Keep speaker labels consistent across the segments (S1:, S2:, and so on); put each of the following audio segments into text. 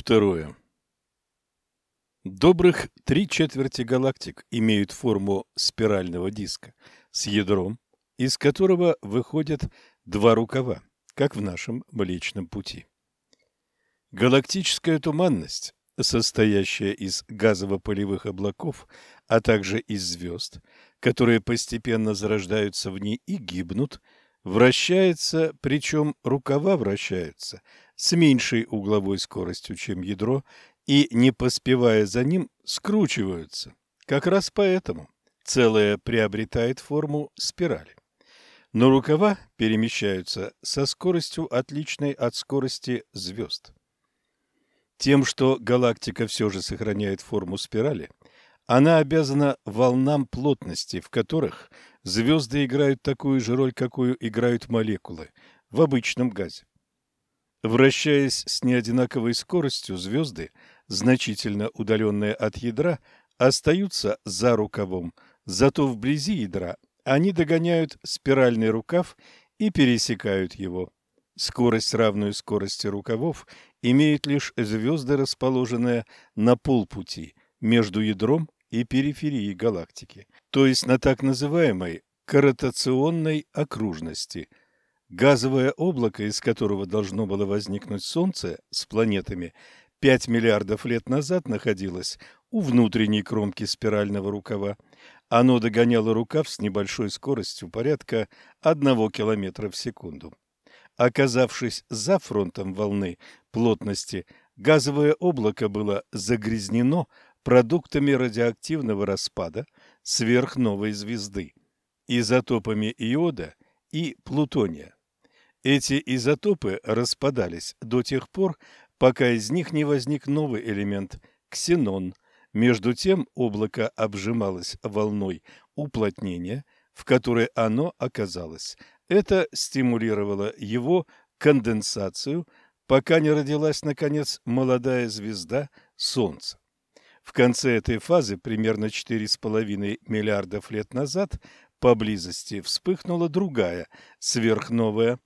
S1: Второе. Добрых три четверти галактик имеют форму спирального диска с ядром, из которого выходят два рукава, как в нашем Млечном Пути. Галактическая туманность, состоящая из газово-полевых облаков, а также из звезд, которые постепенно зарождаются в ней и гибнут, вращается, причем рукава вращаются с меньшей угловой скоростью, чем ядро, и, не поспевая за ним, скручиваются. Как раз поэтому целое приобретает форму спирали. Но рукава перемещаются со скоростью, отличной от скорости звезд. Тем, что галактика все же сохраняет форму спирали, она обязана волнам плотности, в которых звезды играют такую же роль, какую играют молекулы в обычном газе. Вращаясь с неодинаковой скоростью, звезды, значительно удаленные от ядра, остаются за рукавом, зато вблизи ядра они догоняют спиральный рукав и пересекают его. Скорость, равную скорости рукавов, имеют лишь звезды, расположенные на полпути между ядром и периферией галактики, то есть на так называемой коротационной окружности. Газовое облако, из которого должно было возникнуть Солнце с планетами, 5 миллиардов лет назад находилось у внутренней кромки спирального рукава. Оно догоняло рукав с небольшой скоростью порядка 1 километра в секунду. Оказавшись за фронтом волны плотности, газовое облако было загрязнено продуктами радиоактивного распада сверхновой звезды, изотопами иода и плутония. Эти изотопы распадались до тех пор, пока из них не возник новый элемент – ксенон. Между тем облако обжималось волной уплотнения, в которой оно оказалось, это стимулировало его конденсацию, пока не родилась, наконец, молодая звезда Солнца. В конце этой фазы, примерно 4,5 миллиардов лет назад, поблизости вспыхнула другая сверхновая.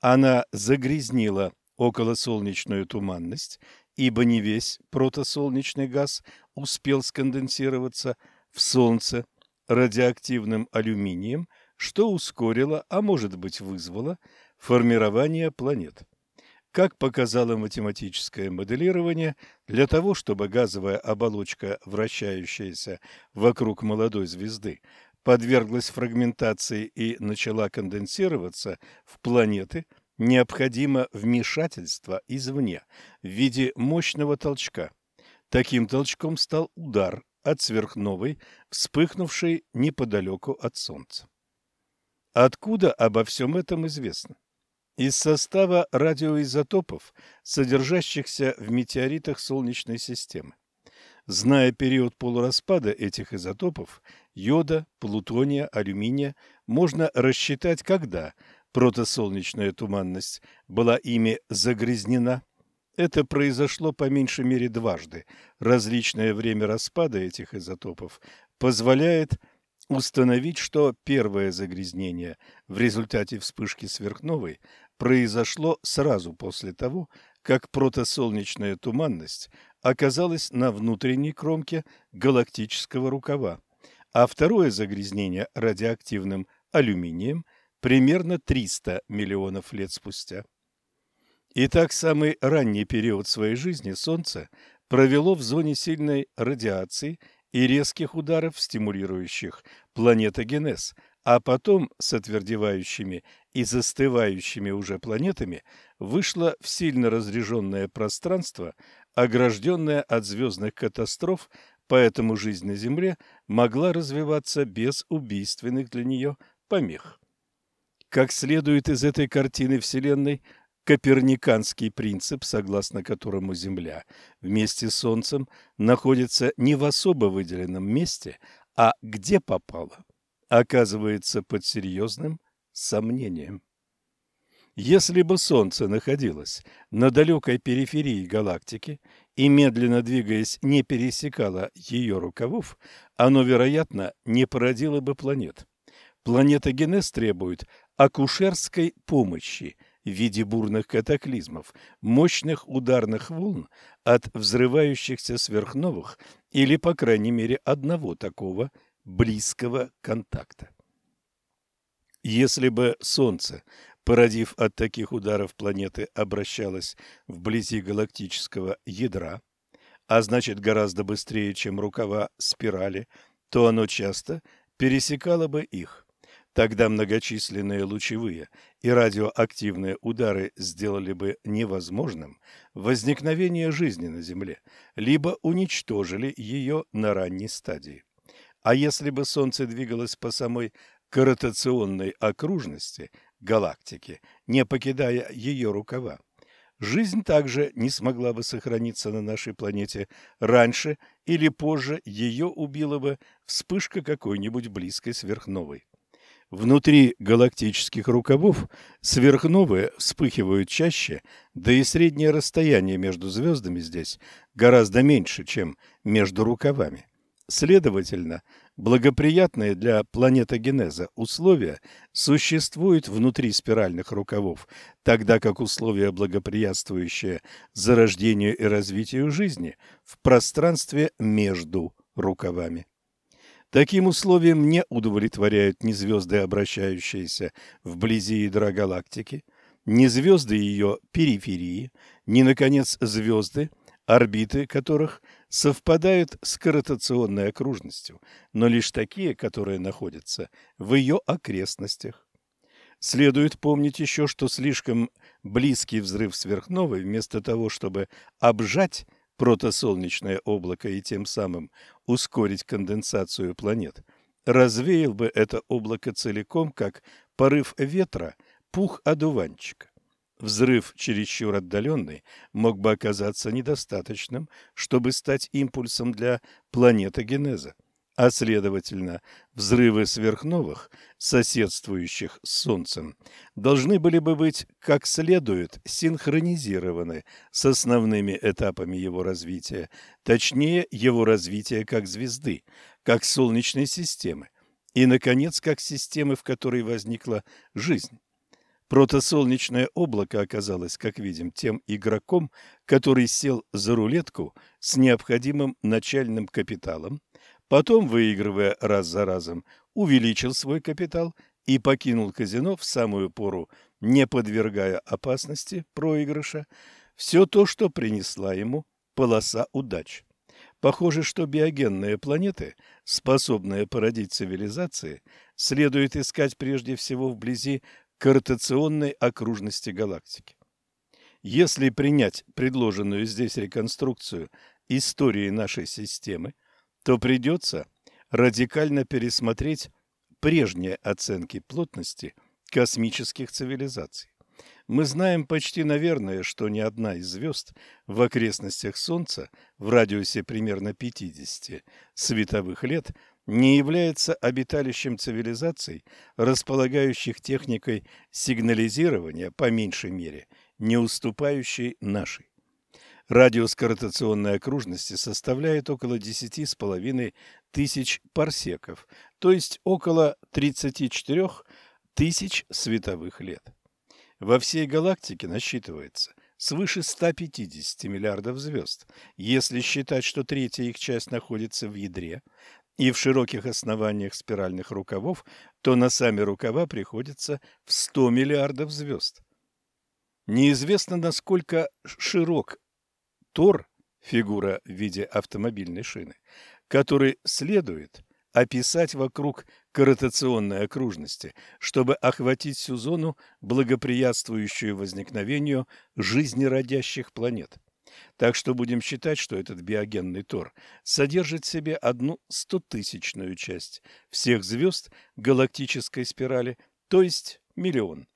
S1: Она загрязнила околосолнечную туманность, ибо не весь протосолнечный газ успел сконденсироваться в Солнце радиоактивным алюминием – что ускорило, а может быть вызвало, формирование планет. Как показало математическое моделирование, для того, чтобы газовая оболочка, вращающаяся вокруг молодой звезды, подверглась фрагментации и начала конденсироваться в планеты, необходимо вмешательство извне в виде мощного толчка. Таким толчком стал удар от сверхновой, вспыхнувшей неподалеку от Солнца. Откуда обо всем этом известно? Из состава радиоизотопов, содержащихся в метеоритах Солнечной системы. Зная период полураспада этих изотопов – йода, плутония, алюминия – можно рассчитать, когда протосолнечная туманность была ими загрязнена. Это произошло по меньшей мере дважды. Различное время распада этих изотопов позволяет – установить, что первое загрязнение в результате вспышки сверхновой произошло сразу после того, как протосолнечная туманность оказалась на внутренней кромке галактического рукава, а второе загрязнение радиоактивным алюминием примерно 300 миллионов лет спустя. Итак, самый ранний период своей жизни Солнце провело в зоне сильной радиации и резких ударов, стимулирующих планетогенез, а потом с отвердевающими и застывающими уже планетами вышло в сильно разреженное пространство, огражденное от звездных катастроф, поэтому жизнь на Земле могла развиваться без убийственных для нее помех. Как следует из этой картины Вселенной, коперниканский принцип, согласно которому Земля вместе с Солнцем находится не в особо выделенном месте, а где попало, оказывается под серьезным сомнением. Если бы Солнце находилось на далекой периферии галактики и, медленно двигаясь, не пересекало ее рукавов, оно, вероятно, не породило бы планет. Планетогенез требует акушерской помощи – в виде бурных катаклизмов, мощных ударных волн от взрывающихся сверхновых или, по крайней мере, одного такого близкого контакта. Если бы Солнце, породив от таких ударов планеты, обращалось вблизи галактического ядра, а значит гораздо быстрее, чем рукава спирали, то оно часто пересекало бы их. Тогда многочисленные лучевые и радиоактивные удары сделали бы невозможным возникновение жизни на Земле, либо уничтожили ее на ранней стадии. А если бы Солнце двигалось по самой корротационной окружности галактики, не покидая ее рукава, жизнь также не смогла бы сохраниться на нашей планете раньше или позже ее убила бы вспышка какой-нибудь близкой сверхновой. Внутри галактических рукавов сверхновые вспыхивают чаще, да и среднее расстояние между звездами здесь гораздо меньше, чем между рукавами. Следовательно, благоприятные для планетогенеза условия существуют внутри спиральных рукавов, тогда как условия, благоприятствующие зарождению и развитию жизни, в пространстве между рукавами. Таким условием не удовлетворяют ни звезды, обращающиеся вблизи ядра галактики, ни звезды ее периферии, ни, наконец, звезды, орбиты которых совпадают с корротационной окружностью, но лишь такие, которые находятся в ее окрестностях. Следует помнить еще, что слишком близкий взрыв сверхновой, вместо того, чтобы обжать протосолнечное облако и тем самым ускорить конденсацию планет, развеял бы это облако целиком, как порыв ветра, пух одуванчика. Взрыв чересчур отдаленный мог бы оказаться недостаточным, чтобы стать импульсом для планетогенеза а следовательно, взрывы сверхновых, соседствующих с Солнцем, должны были бы быть как следует синхронизированы с основными этапами его развития, точнее, его развития как звезды, как Солнечной системы и, наконец, как системы, в которой возникла жизнь. Протосолнечное облако оказалось, как видим, тем игроком, который сел за рулетку с необходимым начальным капиталом, Потом, выигрывая раз за разом, увеличил свой капитал и покинул казино в самую пору, не подвергая опасности проигрыша, все то, что принесла ему полоса удач. Похоже, что биогенные планеты, способные породить цивилизации, следует искать прежде всего вблизи корротационной окружности галактики. Если принять предложенную здесь реконструкцию истории нашей системы, то придется радикально пересмотреть прежние оценки плотности космических цивилизаций. Мы знаем почти наверное, что ни одна из звезд в окрестностях Солнца в радиусе примерно 50 световых лет не является обиталищем цивилизаций, располагающих техникой сигнализирования, по меньшей мере, не уступающей нашей. Радиус корротационной окружности составляет около 10,5 тысяч парсеков, то есть около 34 тысяч световых лет. Во всей галактике насчитывается свыше 150 миллиардов звезд, если считать, что третья их часть находится в ядре и в широких основаниях спиральных рукавов, то на сами рукава приходится в 100 миллиардов звезд. Неизвестно, насколько широк Тор – фигура в виде автомобильной шины, который следует описать вокруг корротационной окружности, чтобы охватить всю зону, благоприятствующую возникновению жизнеродящих планет. Так что будем считать, что этот биогенный Тор содержит в себе одну стотысячную часть всех звезд галактической спирали, то есть миллион.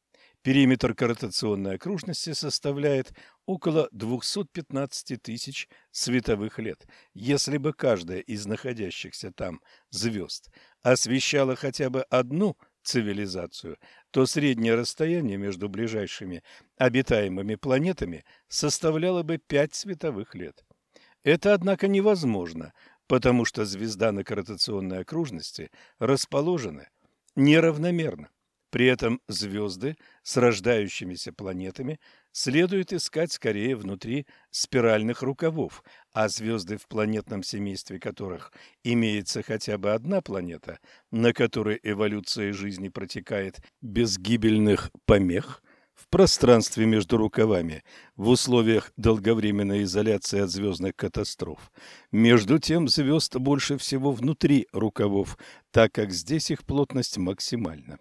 S1: Периметр корротационной окружности составляет около 215 тысяч световых лет. Если бы каждая из находящихся там звезд освещала хотя бы одну цивилизацию, то среднее расстояние между ближайшими обитаемыми планетами составляло бы 5 световых лет. Это, однако, невозможно, потому что звезда на корротационной окружности расположена неравномерно. При этом звезды с рождающимися планетами следует искать скорее внутри спиральных рукавов, а звезды, в планетном семействе которых имеется хотя бы одна планета, на которой эволюция жизни протекает без гибельных помех, в пространстве между рукавами в условиях долговременной изоляции от звездных катастроф. Между тем звезд больше всего внутри рукавов, так как здесь их плотность максимальна.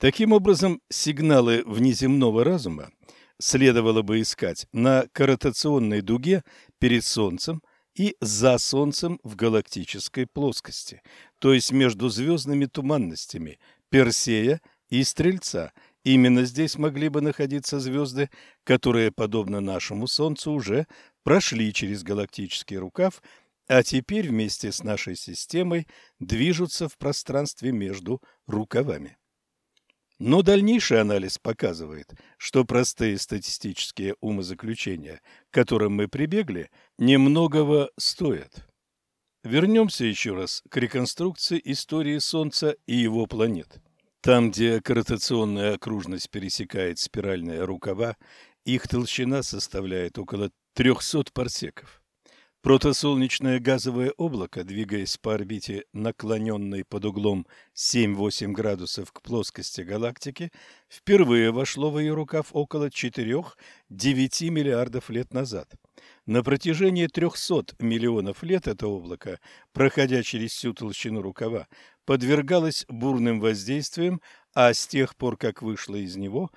S1: Таким образом, сигналы внеземного разума следовало бы искать на коротационной дуге перед Солнцем и за Солнцем в галактической плоскости, то есть между звездными туманностями Персея и Стрельца. Именно здесь могли бы находиться звезды, которые, подобно нашему Солнцу, уже прошли через галактический рукав, а теперь вместе с нашей системой движутся в пространстве между рукавами. Но дальнейший анализ показывает, что простые статистические умозаключения, к которым мы прибегли, немногого стоят. Вернемся еще раз к реконструкции истории Солнца и его планет. Там, где коротационная окружность пересекает спиральные рукава, их толщина составляет около 300 парсеков. Протосолнечное газовое облако, двигаясь по орбите, наклоненной под углом 7-8 градусов к плоскости галактики, впервые вошло в ее рукав около 4-9 миллиардов лет назад. На протяжении 300 миллионов лет это облако, проходя через всю толщину рукава, подвергалось бурным воздействиям, а с тех пор, как вышло из него,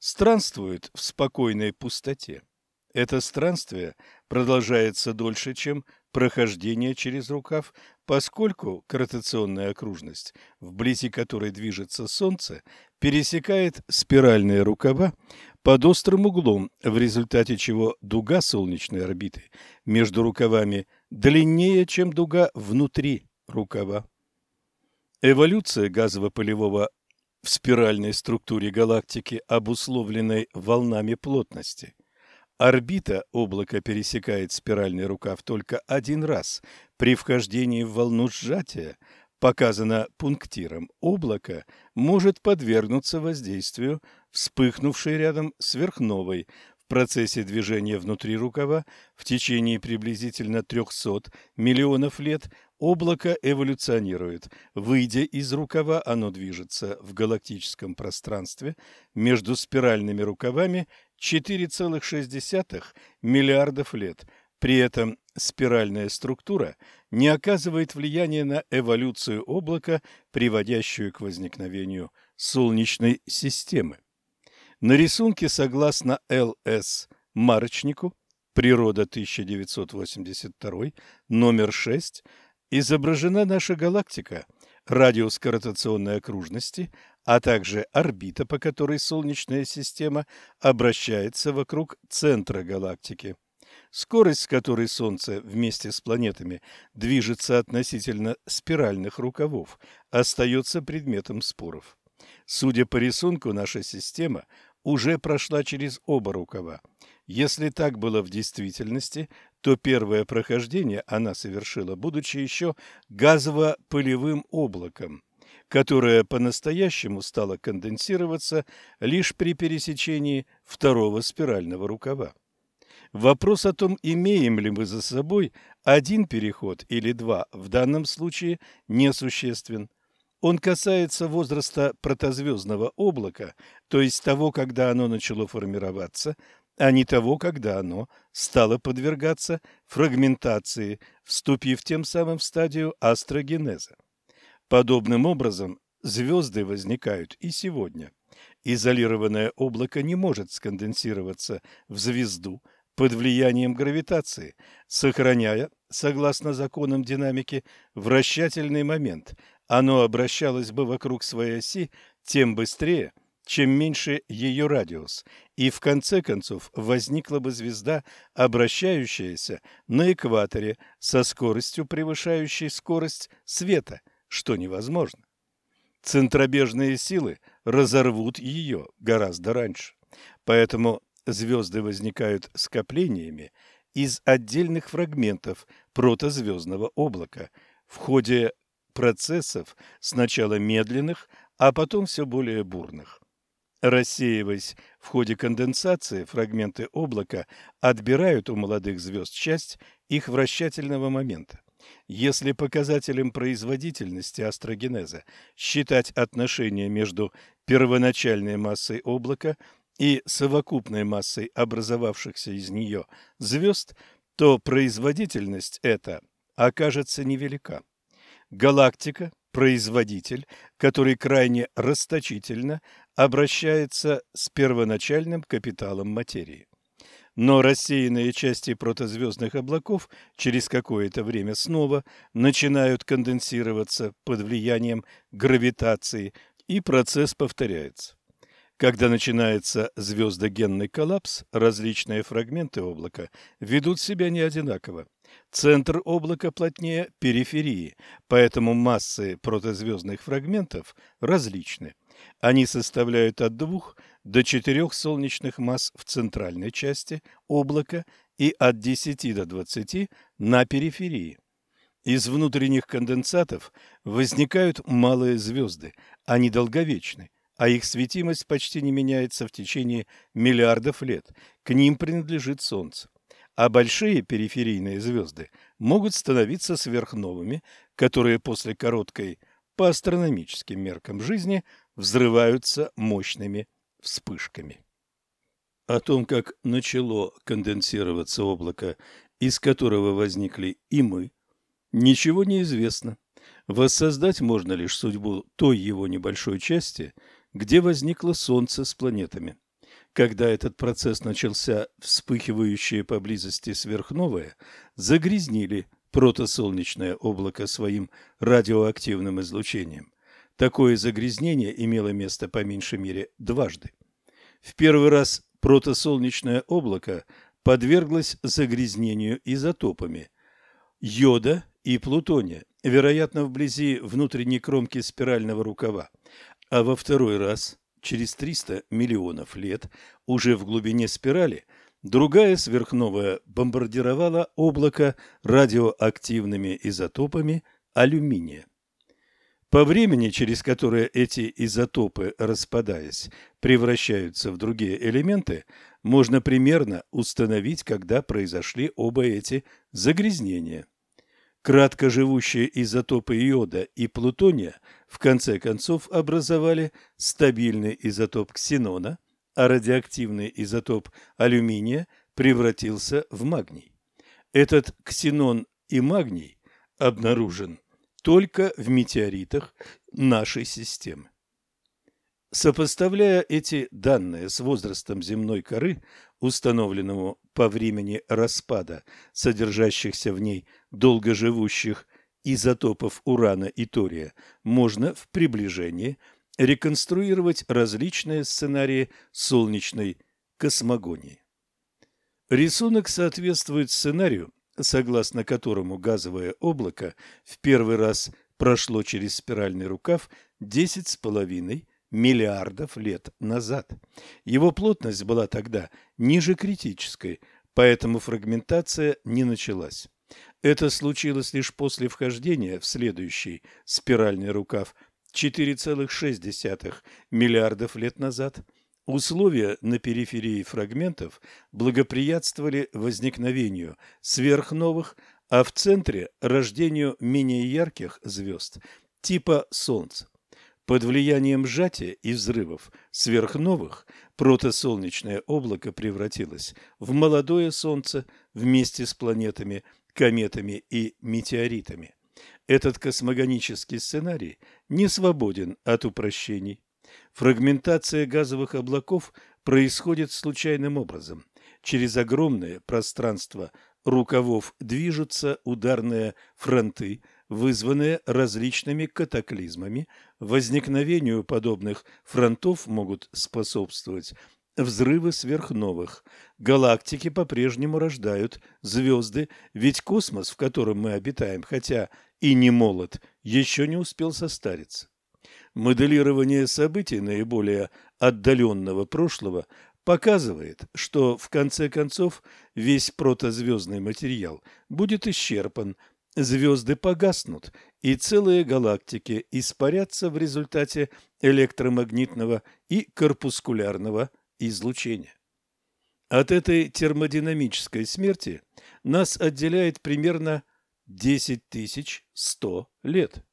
S1: странствует в спокойной пустоте. Это странствие продолжается дольше, чем прохождение через рукав, поскольку гравитационная окружность, вблизи которой движется Солнце, пересекает спиральные рукава под острым углом, в результате чего дуга солнечной орбиты между рукавами длиннее, чем дуга внутри рукава. Эволюция газово-полевого в спиральной структуре галактики, обусловленной волнами плотности – Орбита облака пересекает спиральный рукав только один раз при вхождении в волну сжатия, показано пунктиром. Облако может подвергнуться воздействию вспыхнувшей рядом сверхновой в процессе движения внутри рукава в течение приблизительно 300 миллионов лет облако эволюционирует. Выйдя из рукава, оно движется в галактическом пространстве между спиральными рукавами 4,6 миллиардов лет. При этом спиральная структура не оказывает влияния на эволюцию облака, приводящую к возникновению Солнечной системы. На рисунке согласно Л.С. Марочнику «Природа 1982», номер 6, изображена наша галактика, радиус коротационной окружности, а также орбита, по которой Солнечная система обращается вокруг центра галактики. Скорость, с которой Солнце вместе с планетами движется относительно спиральных рукавов, остается предметом споров. Судя по рисунку, наша система уже прошла через оба рукава. Если так было в действительности, то первое прохождение она совершила, будучи еще газово-пылевым облаком которая по-настоящему стала конденсироваться лишь при пересечении второго спирального рукава. Вопрос о том, имеем ли мы за собой один переход или два, в данном случае несуществен. Он касается возраста протозвездного облака, то есть того, когда оно начало формироваться, а не того, когда оно стало подвергаться фрагментации, вступив тем самым в стадию астрогенеза. Подобным образом звезды возникают и сегодня. Изолированное облако не может сконденсироваться в звезду под влиянием гравитации, сохраняя, согласно законам динамики, вращательный момент. Оно обращалось бы вокруг своей оси тем быстрее, чем меньше ее радиус, и в конце концов возникла бы звезда, обращающаяся на экваторе со скоростью, превышающей скорость света – что невозможно. Центробежные силы разорвут ее гораздо раньше. Поэтому звезды возникают скоплениями из отдельных фрагментов протозвездного облака в ходе процессов сначала медленных, а потом все более бурных. Рассеиваясь в ходе конденсации, фрагменты облака отбирают у молодых звезд часть их вращательного момента. Если показателем производительности астрогенеза считать отношение между первоначальной массой облака и совокупной массой образовавшихся из нее звезд, то производительность эта окажется невелика. Галактика – производитель, который крайне расточительно обращается с первоначальным капиталом материи. Но рассеянные части протозвездных облаков через какое-то время снова начинают конденсироваться под влиянием гравитации, и процесс повторяется. Когда начинается звездогенный коллапс, различные фрагменты облака ведут себя не одинаково. Центр облака плотнее периферии, поэтому массы протозвездных фрагментов различны. Они составляют от двух до четырех солнечных масс в центральной части облака и от 10 до 20 на периферии. Из внутренних конденсатов возникают малые звезды, они долговечны, а их светимость почти не меняется в течение миллиардов лет. К ним принадлежит Солнце. А большие периферийные звезды могут становиться сверхновыми, которые после короткой по астрономическим меркам жизни взрываются мощными вспышками. О том, как начало конденсироваться облако, из которого возникли и мы, ничего не известно. Воссоздать можно лишь судьбу той его небольшой части, где возникло Солнце с планетами. Когда этот процесс начался, вспыхивающие поблизости сверхновые загрязнили протосолнечное облако своим радиоактивным излучением. Такое загрязнение имело место по меньшей мере дважды. В первый раз протосолнечное облако подверглось загрязнению изотопами йода и плутония, вероятно, вблизи внутренней кромки спирального рукава, а во второй раз, через 300 миллионов лет, уже в глубине спирали, другая сверхновая бомбардировала облако радиоактивными изотопами алюминия. По времени, через которое эти изотопы, распадаясь, превращаются в другие элементы, можно примерно установить, когда произошли оба эти загрязнения. Краткоживущие изотопы йода и плутония в конце концов образовали стабильный изотоп ксенона, а радиоактивный изотоп алюминия превратился в магний. Этот ксенон и магний обнаружен только в метеоритах нашей системы. Сопоставляя эти данные с возрастом земной коры, установленному по времени распада содержащихся в ней долгоживущих изотопов урана и тория, можно в приближении реконструировать различные сценарии солнечной космогонии. Рисунок соответствует сценарию, согласно которому газовое облако в первый раз прошло через спиральный рукав 10,5 миллиардов лет назад. Его плотность была тогда ниже критической, поэтому фрагментация не началась. Это случилось лишь после вхождения в следующий спиральный рукав 4,6 миллиардов лет назад. Условия на периферии фрагментов благоприятствовали возникновению сверхновых, а в центре – рождению менее ярких звезд типа Солнца. Под влиянием сжатия и взрывов сверхновых протосолнечное облако превратилось в молодое Солнце вместе с планетами, кометами и метеоритами. Этот космогонический сценарий не свободен от упрощений. Фрагментация газовых облаков происходит случайным образом. Через огромное пространство рукавов движутся ударные фронты – вызванные различными катаклизмами. Возникновению подобных фронтов могут способствовать взрывы сверхновых. Галактики по-прежнему рождают звезды, ведь космос, в котором мы обитаем, хотя и не молод, еще не успел состариться. Моделирование событий наиболее отдаленного прошлого показывает, что в конце концов весь протозвездный материал будет исчерпан звезды погаснут, и целые галактики испарятся в результате электромагнитного и корпускулярного излучения. От этой термодинамической смерти нас отделяет примерно 10 100 лет.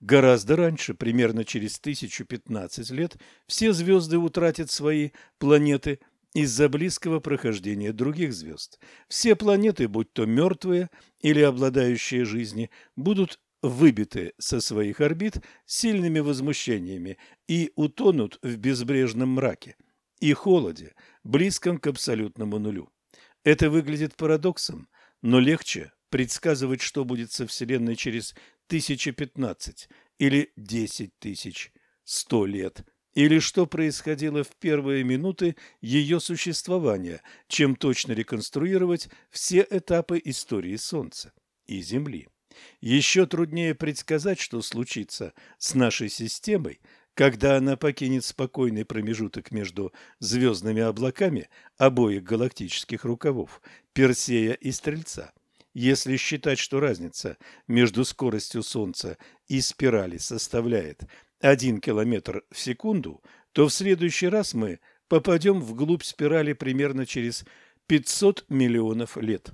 S1: Гораздо раньше, примерно через 1015 лет, все звезды утратят свои планеты из-за близкого прохождения других звезд. Все планеты, будь то мертвые или обладающие жизнью, будут выбиты со своих орбит сильными возмущениями и утонут в безбрежном мраке и холоде, близком к абсолютному нулю. Это выглядит парадоксом, но легче предсказывать, что будет со Вселенной через 1015 или 10 тысяч 100 лет, или что происходило в первые минуты ее существования, чем точно реконструировать все этапы истории Солнца и Земли. Еще труднее предсказать, что случится с нашей системой, когда она покинет спокойный промежуток между звездными облаками обоих галактических рукавов Персея и Стрельца. Если считать, что разница между скоростью Солнца и спирали составляет 1 км в секунду, то в следующий раз мы попадем вглубь спирали примерно через 500 миллионов лет.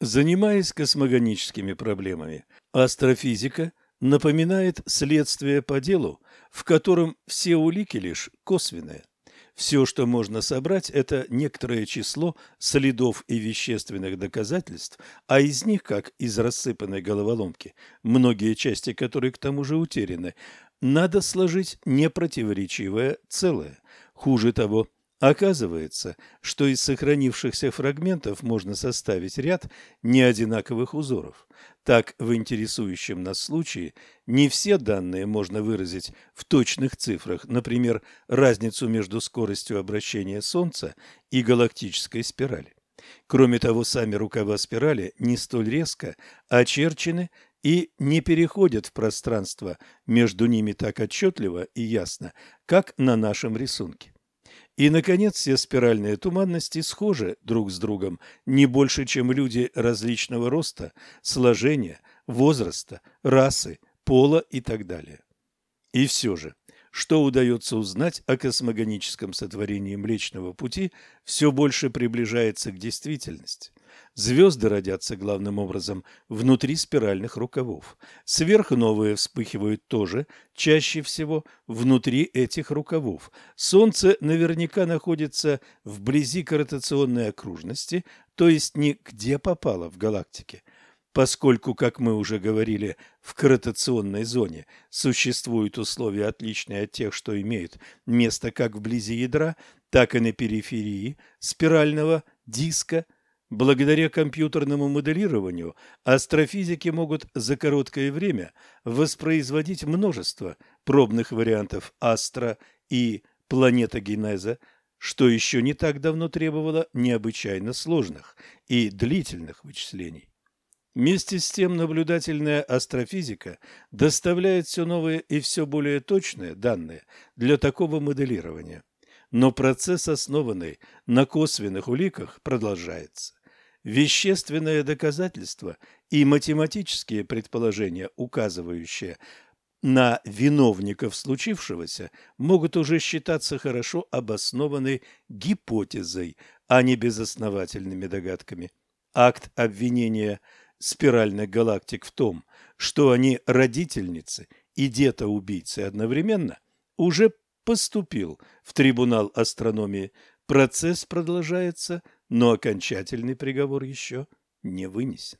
S1: Занимаясь космогоническими проблемами, астрофизика напоминает следствие по делу, в котором все улики лишь косвенные. Все, что можно собрать, это некоторое число следов и вещественных доказательств, а из них, как из рассыпанной головоломки, многие части которой к тому же утеряны, надо сложить непротиворечивое целое. Хуже того, Оказывается, что из сохранившихся фрагментов можно составить ряд неодинаковых узоров. Так, в интересующем нас случае не все данные можно выразить в точных цифрах, например, разницу между скоростью обращения Солнца и галактической спирали. Кроме того, сами рукава спирали не столь резко очерчены и не переходят в пространство между ними так отчетливо и ясно, как на нашем рисунке. И, наконец, все спиральные туманности схожи друг с другом не больше, чем люди различного роста, сложения, возраста, расы, пола и так далее. И все же, что удается узнать о космогоническом сотворении Млечного Пути, все больше приближается к действительности. Звезды родятся главным образом внутри спиральных рукавов. Сверхновые вспыхивают тоже, чаще всего внутри этих рукавов. Солнце наверняка находится вблизи корротационной окружности, то есть не где попало в галактике. Поскольку, как мы уже говорили, в корротационной зоне существуют условия, отличные от тех, что имеют место как вблизи ядра, так и на периферии спирального диска – Благодаря компьютерному моделированию астрофизики могут за короткое время воспроизводить множество пробных вариантов астро- и планетогенеза, что еще не так давно требовало необычайно сложных и длительных вычислений. Вместе с тем наблюдательная астрофизика доставляет все новые и все более точные данные для такого моделирования. Но процесс, основанный на косвенных уликах, продолжается вещественное доказательство и математические предположения, указывающие на виновников случившегося, могут уже считаться хорошо обоснованной гипотезой, а не безосновательными догадками. Акт обвинения спиральных галактик в том, что они родительницы и дети-убийцы одновременно, уже поступил в трибунал астрономии. Процесс продолжается но окончательный приговор еще не вынесен.